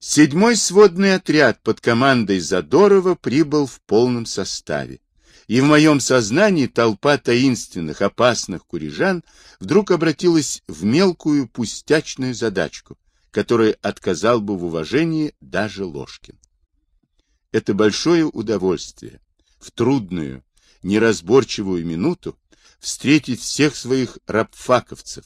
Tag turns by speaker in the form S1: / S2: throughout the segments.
S1: Седьмой сводный отряд под командой Задорова прибыл в полном составе. И в моем сознании толпа таинственных, опасных курижан вдруг обратилась в мелкую пустячную задачку, которой отказал бы в уважении даже Ложкин. Это большое удовольствие в трудную, неразборчивую минуту встретить всех своих рабфаковцев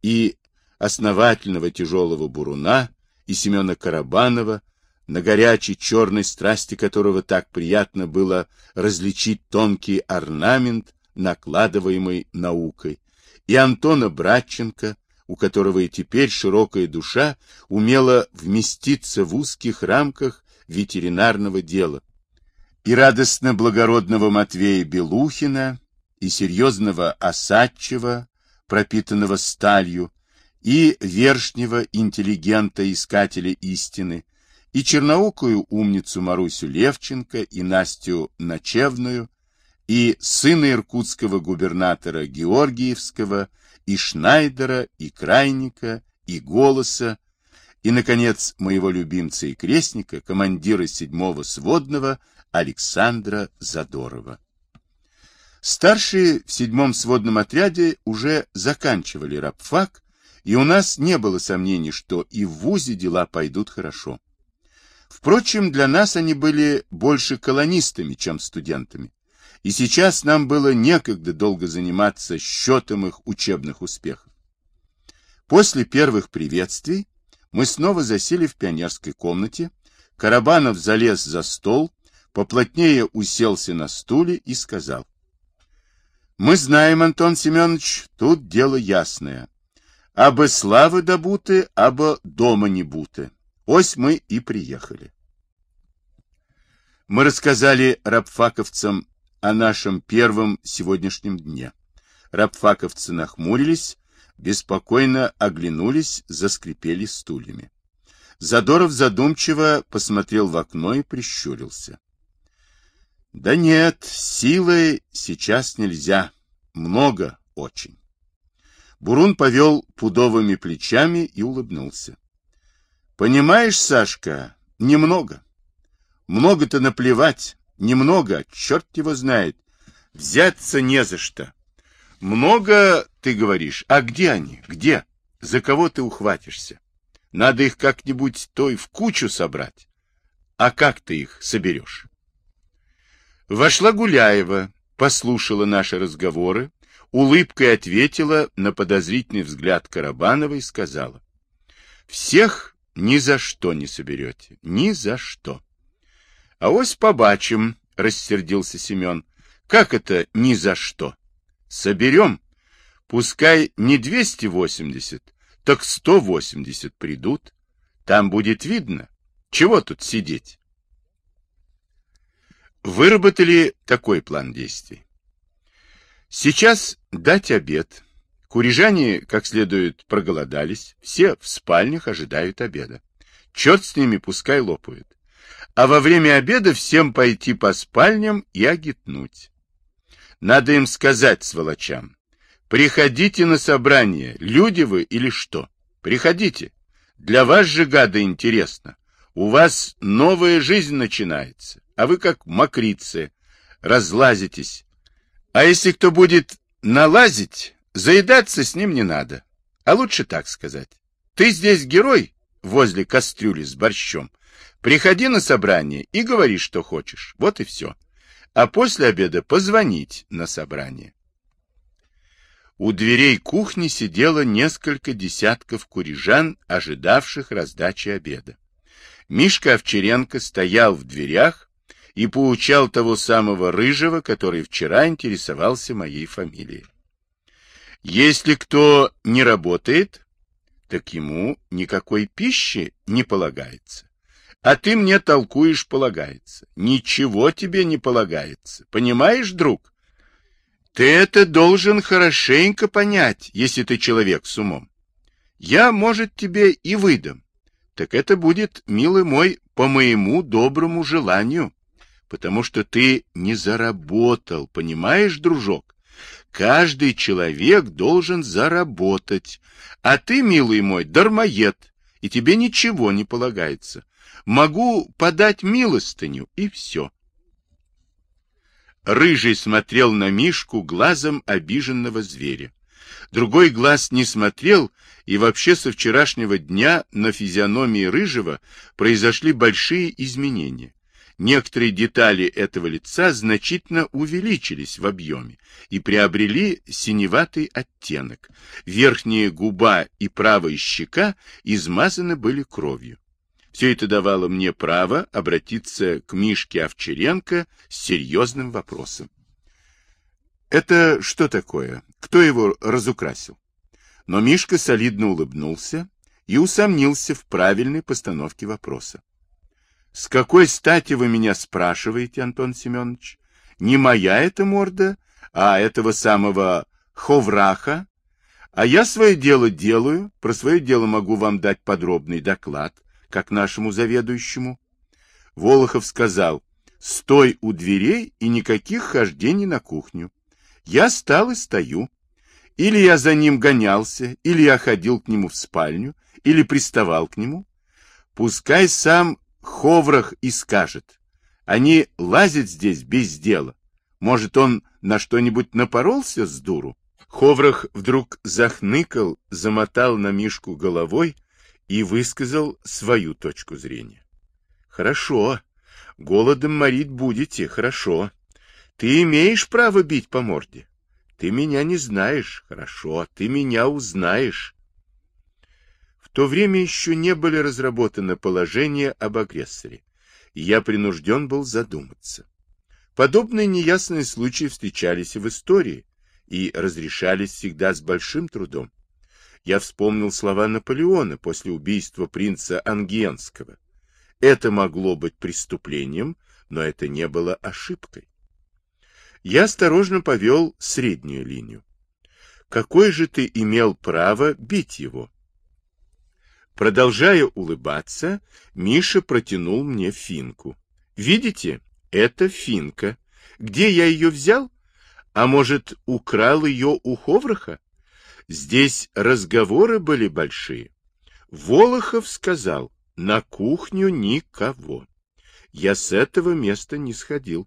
S1: и основательного тяжелого буруна, и Семена Карабанова, на горячей черной страсти которого так приятно было различить тонкий орнамент, накладываемый наукой, и Антона Братченко, у которого и теперь широкая душа умела вместиться в узких рамках ветеринарного дела, и радостно благородного Матвея Белухина, и серьезного Осадчева, пропитанного сталью, и вершнего интеллигента-искателя истины, и черноокую умницу Марусю Левченко, и Настю Ночевную, и сына иркутского губернатора Георгиевского, и Шнайдера, и Крайника, и Голоса, и, наконец, моего любимца и крестника, командира седьмого сводного Александра Задорова. Старшие в седьмом сводном отряде уже заканчивали рабфак, и у нас не было сомнений, что и в ВУЗе дела пойдут хорошо. Впрочем, для нас они были больше колонистами, чем студентами, и сейчас нам было некогда долго заниматься счетом их учебных успехов. После первых приветствий мы снова засели в пионерской комнате, Карабанов залез за стол, поплотнее уселся на стуле и сказал. Мы знаем, Антон Семенович, тут дело ясное. Абы славы добуты, абы дома не буты. Ось мы и приехали. Мы рассказали рабфаковцам о нашем первом сегодняшнем дне. Рабфаковцы нахмурились, беспокойно оглянулись, заскрипели стульями. Задоров задумчиво посмотрел в окно и прищурился. Да нет, силой сейчас нельзя. Много очень. Бурун повел пудовыми плечами и улыбнулся. Понимаешь, Сашка, немного. Много-то наплевать. Немного, черт его знает. Взяться не за что. Много, ты говоришь, а где они? Где? За кого ты ухватишься? Надо их как-нибудь той в кучу собрать. А как ты их соберешь? Вошла Гуляева, послушала наши разговоры, улыбкой ответила на подозрительный взгляд Карабанова и сказала. Всех ни за что не соберете, ни за что. А ось побачим, рассердился Семен. Как это ни за что? Соберем. Пускай не 280, так 180 придут. Там будет видно. Чего тут сидеть? выработали такой план действий. Сейчас дать обед. Курижане, как следует, проголодались. Все в спальнях ожидают обеда. Черт с ними, пускай лопают. А во время обеда всем пойти по спальням и огитнуть. Надо им сказать, сволочам, приходите на собрание, люди вы или что? Приходите. Для вас же, гады, интересно. У вас новая жизнь начинается а вы как мокрицы, разлазитесь. А если кто будет налазить, заедаться с ним не надо. А лучше так сказать. Ты здесь герой возле кастрюли с борщом. Приходи на собрание и говори, что хочешь. Вот и все. А после обеда позвонить на собрание. У дверей кухни сидело несколько десятков курижан, ожидавших раздачи обеда. Мишка Овчаренко стоял в дверях, и поучал того самого Рыжего, который вчера интересовался моей фамилией. Если кто не работает, так ему никакой пищи не полагается. А ты мне толкуешь полагается. Ничего тебе не полагается. Понимаешь, друг? Ты это должен хорошенько понять, если ты человек с умом. Я, может, тебе и выдам. Так это будет, милый мой, по моему доброму желанию потому что ты не заработал, понимаешь, дружок? Каждый человек должен заработать, а ты, милый мой, дармоед, и тебе ничего не полагается. Могу подать милостыню, и все. Рыжий смотрел на Мишку глазом обиженного зверя. Другой глаз не смотрел, и вообще со вчерашнего дня на физиономии Рыжего произошли большие изменения. Некоторые детали этого лица значительно увеличились в объеме и приобрели синеватый оттенок. Верхняя губа и правая щека измазаны были кровью. Все это давало мне право обратиться к Мишке Овчаренко с серьезным вопросом. Это что такое? Кто его разукрасил? Но Мишка солидно улыбнулся и усомнился в правильной постановке вопроса. С какой стати вы меня спрашиваете, Антон Семенович? Не моя эта морда, а этого самого Ховраха. А я свое дело делаю, про свое дело могу вам дать подробный доклад как нашему заведующему. Волохов сказал, стой у дверей и никаких хождений на кухню. Я стал и стою. Или я за ним гонялся, или я ходил к нему в спальню, или приставал к нему. Пускай сам Ховрах и скажет. Они лазят здесь без дела. Может, он на что-нибудь напоролся с дуру? Ховрах вдруг захныкал, замотал на Мишку головой, и высказал свою точку зрения. Хорошо, голодом морить будете, хорошо. Ты имеешь право бить по морде. Ты меня не знаешь, хорошо, ты меня узнаешь. То время еще не были разработаны положения об агрессоре, и я принужден был задуматься. Подобные неясные случаи встречались и в истории, и разрешались всегда с большим трудом я вспомнил слова Наполеона после убийства принца Ангиенского. Это могло быть преступлением, но это не было ошибкой. Я осторожно повел среднюю линию. Какое же ты имел право бить его? Продолжая улыбаться, Миша протянул мне финку. Видите, это финка. Где я ее взял? А может, украл ее у Ховраха? Здесь разговоры были большие. Волохов сказал, на кухню никого. Я с этого места не сходил.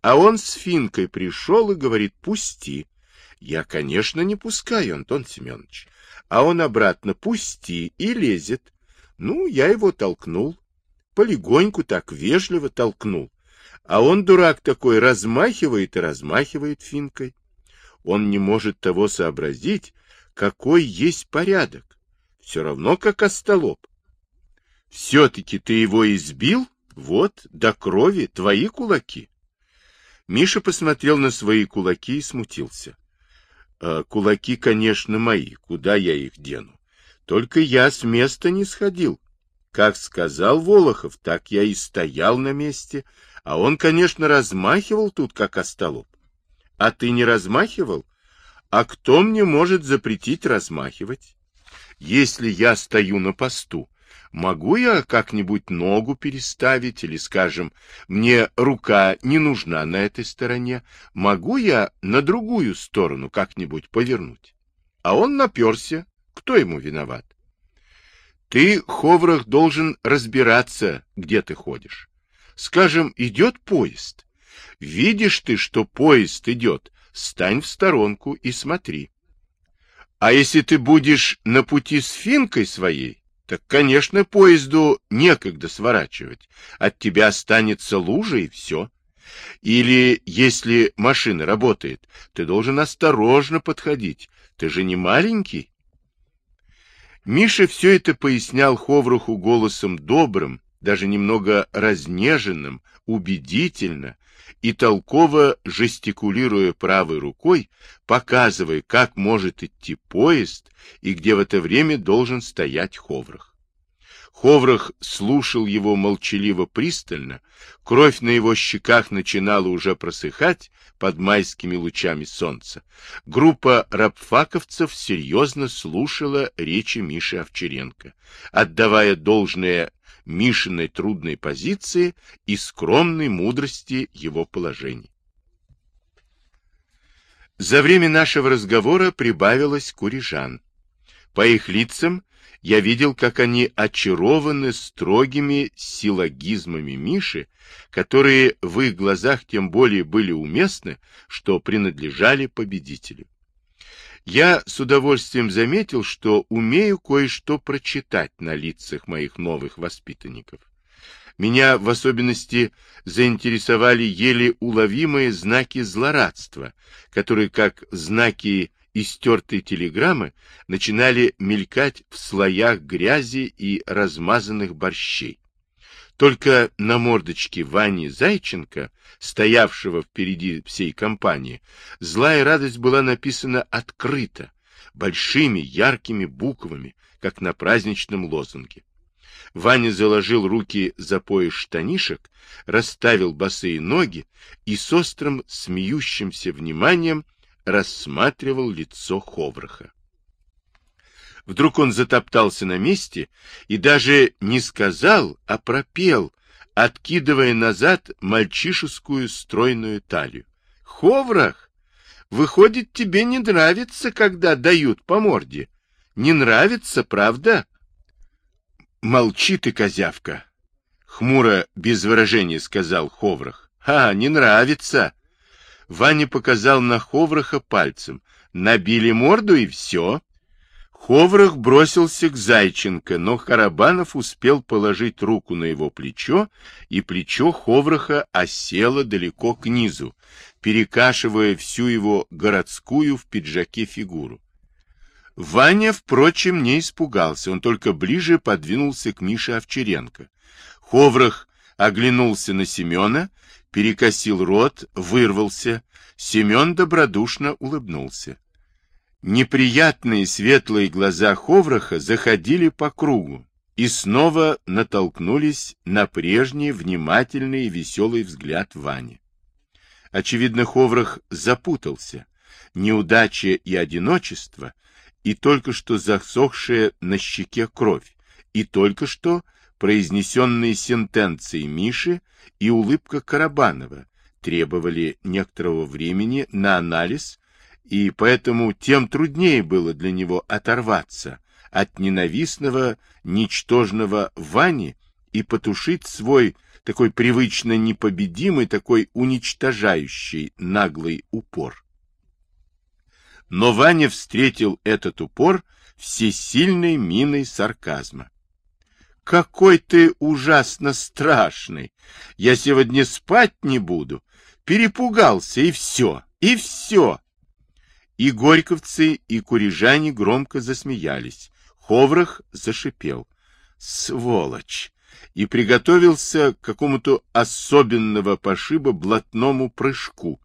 S1: А он с Финкой пришел и говорит, пусти. Я, конечно, не пускаю, Антон Семенович. А он обратно, пусти, и лезет. Ну, я его толкнул. Полегоньку так вежливо толкнул. А он, дурак такой, размахивает и размахивает Финкой. Он не может того сообразить, какой есть порядок. Все равно, как остолоп. Все-таки ты его избил? Вот, до крови, твои кулаки. Миша посмотрел на свои кулаки и смутился. «А, кулаки, конечно, мои, куда я их дену? Только я с места не сходил. Как сказал Волохов, так я и стоял на месте, а он, конечно, размахивал тут, как остолоп. А ты не размахивал? А кто мне может запретить размахивать? Если я стою на посту, могу я как-нибудь ногу переставить или, скажем, мне рука не нужна на этой стороне, могу я на другую сторону как-нибудь повернуть? А он наперся. Кто ему виноват? Ты, Ховрах, должен разбираться, где ты ходишь. Скажем, идет поезд. Видишь ты, что поезд идет, стань в сторонку и смотри. А если ты будешь на пути с финкой своей, так, конечно, поезду некогда сворачивать. От тебя останется лужа и все. Или, если машина работает, ты должен осторожно подходить. Ты же не маленький. Миша все это пояснял Ховруху голосом добрым, даже немного разнеженным, убедительно, и толково жестикулируя правой рукой, показывая, как может идти поезд и где в это время должен стоять Ховрах. Ховрах слушал его молчаливо пристально, кровь на его щеках начинала уже просыхать под майскими лучами солнца. Группа рабфаковцев серьезно слушала речи Миши Овчаренко, отдавая должное Мишиной трудной позиции и скромной мудрости его положений. За время нашего разговора прибавилось курижан. По их лицам Я видел, как они очарованы строгими силлогизмами Миши, которые в их глазах тем более были уместны, что принадлежали победителю. Я с удовольствием заметил, что умею кое-что прочитать на лицах моих новых воспитанников. Меня в особенности заинтересовали еле уловимые знаки злорадства, которые, как знаки истертой телеграммы, начинали мелькать в слоях грязи и размазанных борщей. Только на мордочке Вани Зайченко, стоявшего впереди всей компании, злая радость была написана открыто, большими яркими буквами, как на праздничном лозунге. Ваня заложил руки за пояс штанишек, расставил босые ноги и с острым смеющимся вниманием рассматривал лицо Ховраха. Вдруг он затоптался на месте и даже не сказал, а пропел, откидывая назад мальчишескую стройную талию. «Ховрах, выходит, тебе не нравится, когда дают по морде? Не нравится, правда?» «Молчи ты, козявка!» — хмуро, без выражения сказал Ховрах. «А, не нравится!» Ваня показал на Ховраха пальцем. «Набили морду и все!» Ховрах бросился к Зайченко, но Карабанов успел положить руку на его плечо, и плечо Ховраха осело далеко к низу, перекашивая всю его городскую в пиджаке фигуру. Ваня, впрочем, не испугался, он только ближе подвинулся к Мише Овчаренко. Ховрах оглянулся на Семена, перекосил рот, вырвался. Семен добродушно улыбнулся. Неприятные светлые глаза Ховраха заходили по кругу и снова натолкнулись на прежний внимательный и веселый взгляд Вани. Очевидно, Ховрах запутался. Неудача и одиночество, и только что засохшая на щеке кровь, и только что произнесенные сентенции Миши и улыбка Карабанова требовали некоторого времени на анализ и поэтому тем труднее было для него оторваться от ненавистного, ничтожного Вани и потушить свой такой привычно непобедимый, такой уничтожающий наглый упор. Но Ваня встретил этот упор всесильной миной сарказма. «Какой ты ужасно страшный! Я сегодня спать не буду! Перепугался, и все, и все!» И горьковцы, и курижане громко засмеялись. Ховрах зашипел. Сволочь! И приготовился к какому-то особенного пошиба блатному прыжку.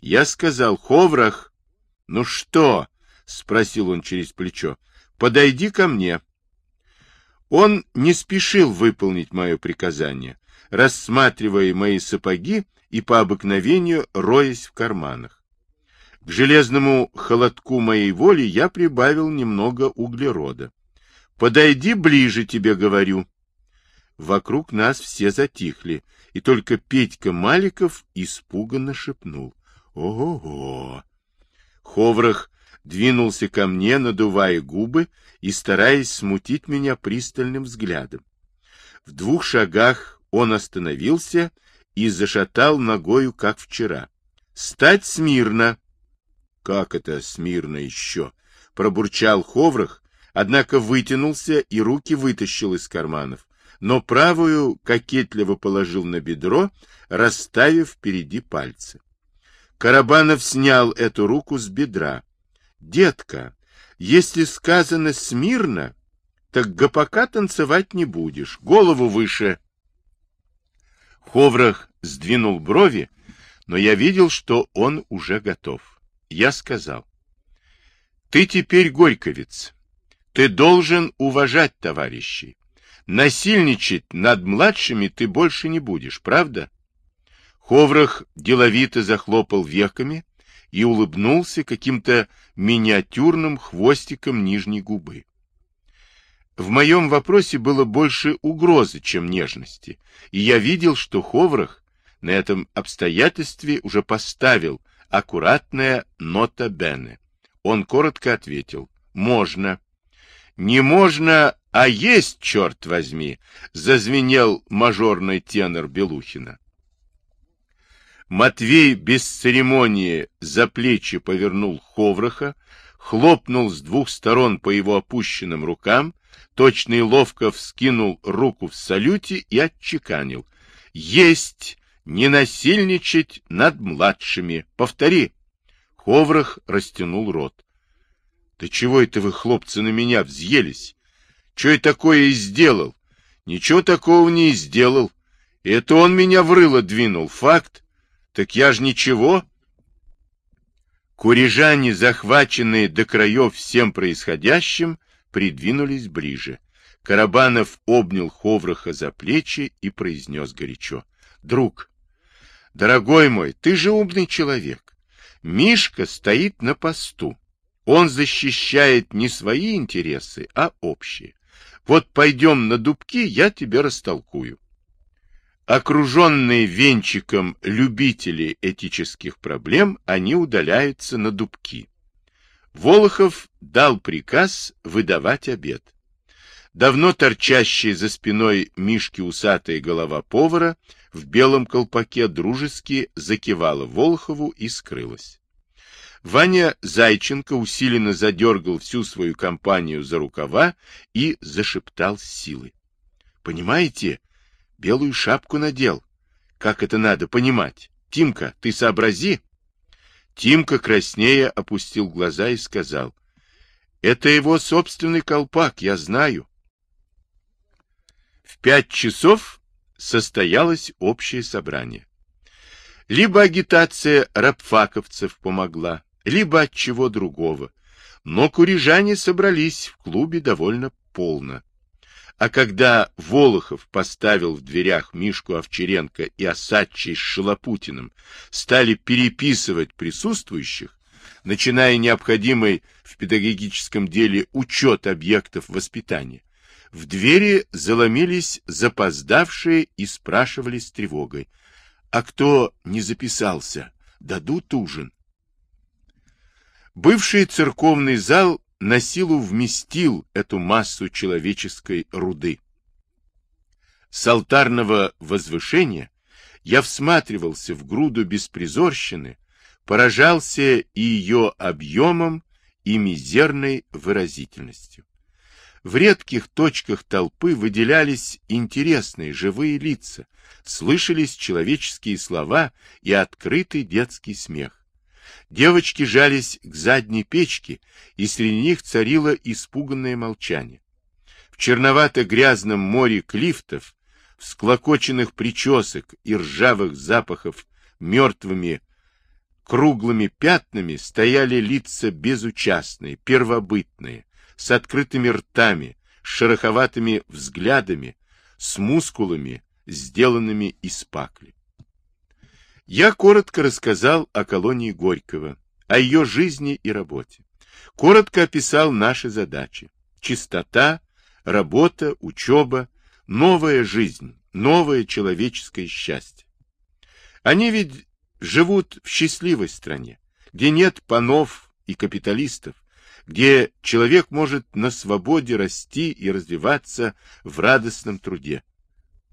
S1: Я сказал, Ховрах, ну что? Спросил он через плечо. Подойди ко мне. Он не спешил выполнить мое приказание, рассматривая мои сапоги и по обыкновению роясь в карманах. К железному холодку моей воли я прибавил немного углерода. «Подойди ближе, тебе говорю». Вокруг нас все затихли, и только Петька Маликов испуганно шепнул. «Ого-го!» Ховрах двинулся ко мне, надувая губы и стараясь смутить меня пристальным взглядом. В двух шагах он остановился и зашатал ногою, как вчера. «Стать смирно!» Как это смирно еще? Пробурчал Ховрах, однако вытянулся и руки вытащил из карманов, но правую кокетливо положил на бедро, расставив впереди пальцы. Карабанов снял эту руку с бедра. «Детка, если сказано смирно, так гопака танцевать не будешь, голову выше». Ховрах сдвинул брови, но я видел, что он уже готов я сказал, ты теперь горьковец, ты должен уважать товарищей. Насильничать над младшими ты больше не будешь, правда? Ховрах деловито захлопал веками и улыбнулся каким-то миниатюрным хвостиком нижней губы. В моем вопросе было больше угрозы, чем нежности, и я видел, что Ховрах на этом обстоятельстве уже поставил аккуратная нота Бене. Он коротко ответил. Можно. Не можно, а есть, черт возьми, зазвенел мажорный тенор Белухина. Матвей без церемонии за плечи повернул Ховраха, хлопнул с двух сторон по его опущенным рукам, точно и ловко вскинул руку в салюте и отчеканил. «Есть! Не насильничать над младшими! Повтори!» Ховрах растянул рот. Да чего это вы, хлопцы, на меня взъелись? Что я такое и сделал? Ничего такого не сделал. Это он меня в рыло двинул, факт. Так я ж ничего. Курижане, захваченные до краев всем происходящим, придвинулись ближе. Карабанов обнял Ховраха за плечи и произнес горячо. — Друг, дорогой мой, ты же умный человек. Мишка стоит на посту. Он защищает не свои интересы, а общие. Вот пойдем на дубки, я тебе растолкую. Окруженные венчиком любители этических проблем, они удаляются на дубки. Волохов дал приказ выдавать обед. Давно торчащая за спиной Мишки усатая голова повара в белом колпаке дружески закивала Волохову и скрылась. Ваня Зайченко усиленно задергал всю свою компанию за рукава и зашептал с силой. — Понимаете, белую шапку надел. Как это надо понимать? Тимка, ты сообрази. Тимка краснея опустил глаза и сказал. — Это его собственный колпак, я знаю. В пять часов состоялось общее собрание. Либо агитация рабфаковцев помогла, либо от чего другого. Но курижане собрались в клубе довольно полно. А когда Волохов поставил в дверях Мишку Овчаренко и Осадчий с Шалопутиным стали переписывать присутствующих, начиная необходимый в педагогическом деле учет объектов воспитания, в двери заломились запоздавшие и спрашивали с тревогой. А кто не записался, дадут ужин. Бывший церковный зал на силу вместил эту массу человеческой руды. С алтарного возвышения я всматривался в груду беспризорщины, поражался и ее объемом, и мизерной выразительностью. В редких точках толпы выделялись интересные живые лица, слышались человеческие слова и открытый детский смех. Девочки жались к задней печке, и среди них царило испуганное молчание. В черновато-грязном море клифтов, всклокоченных причесок и ржавых запахов мертвыми круглыми пятнами стояли лица безучастные, первобытные, с открытыми ртами, с шероховатыми взглядами, с мускулами, сделанными из пакли. Я коротко рассказал о колонии Горького, о ее жизни и работе. Коротко описал наши задачи. Чистота, работа, учеба, новая жизнь, новое человеческое счастье. Они ведь живут в счастливой стране, где нет панов и капиталистов, где человек может на свободе расти и развиваться в радостном труде.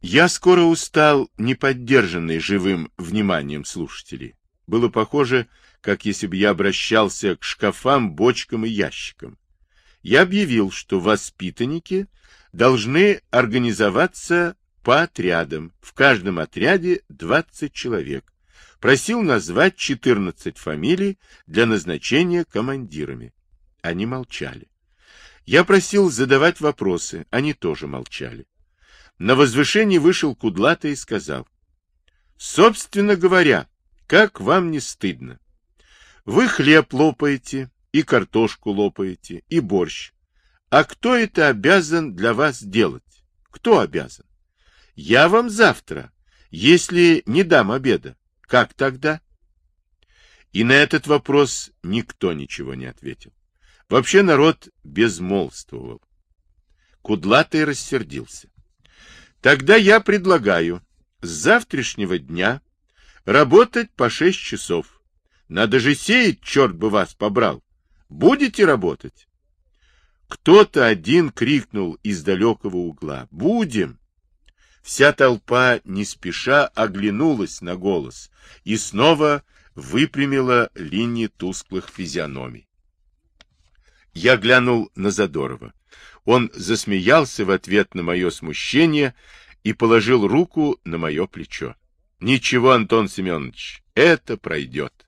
S1: Я скоро устал неподдержанный живым вниманием слушателей. Было похоже, как если бы я обращался к шкафам, бочкам и ящикам. Я объявил, что воспитанники должны организоваться по отрядам, в каждом отряде 20 человек. Просил назвать 14 фамилий для назначения командирами. Они молчали. Я просил задавать вопросы, они тоже молчали. На возвышение вышел Кудлатый и сказал. Собственно говоря, как вам не стыдно? Вы хлеб лопаете, и картошку лопаете, и борщ. А кто это обязан для вас делать? Кто обязан? Я вам завтра, если не дам обеда. Как тогда? И на этот вопрос никто ничего не ответил. Вообще народ безмолвствовал. Кудлатый рассердился. Тогда я предлагаю с завтрашнего дня работать по шесть часов. Надо же сеять, черт бы вас побрал. Будете работать? Кто-то один крикнул из далекого угла «Будем!». Вся толпа не спеша оглянулась на голос и снова выпрямила линии тусклых физиономий. Я глянул на Задорова. Он засмеялся в ответ на мое смущение и положил руку на мое плечо. — Ничего, Антон Семенович, это пройдет.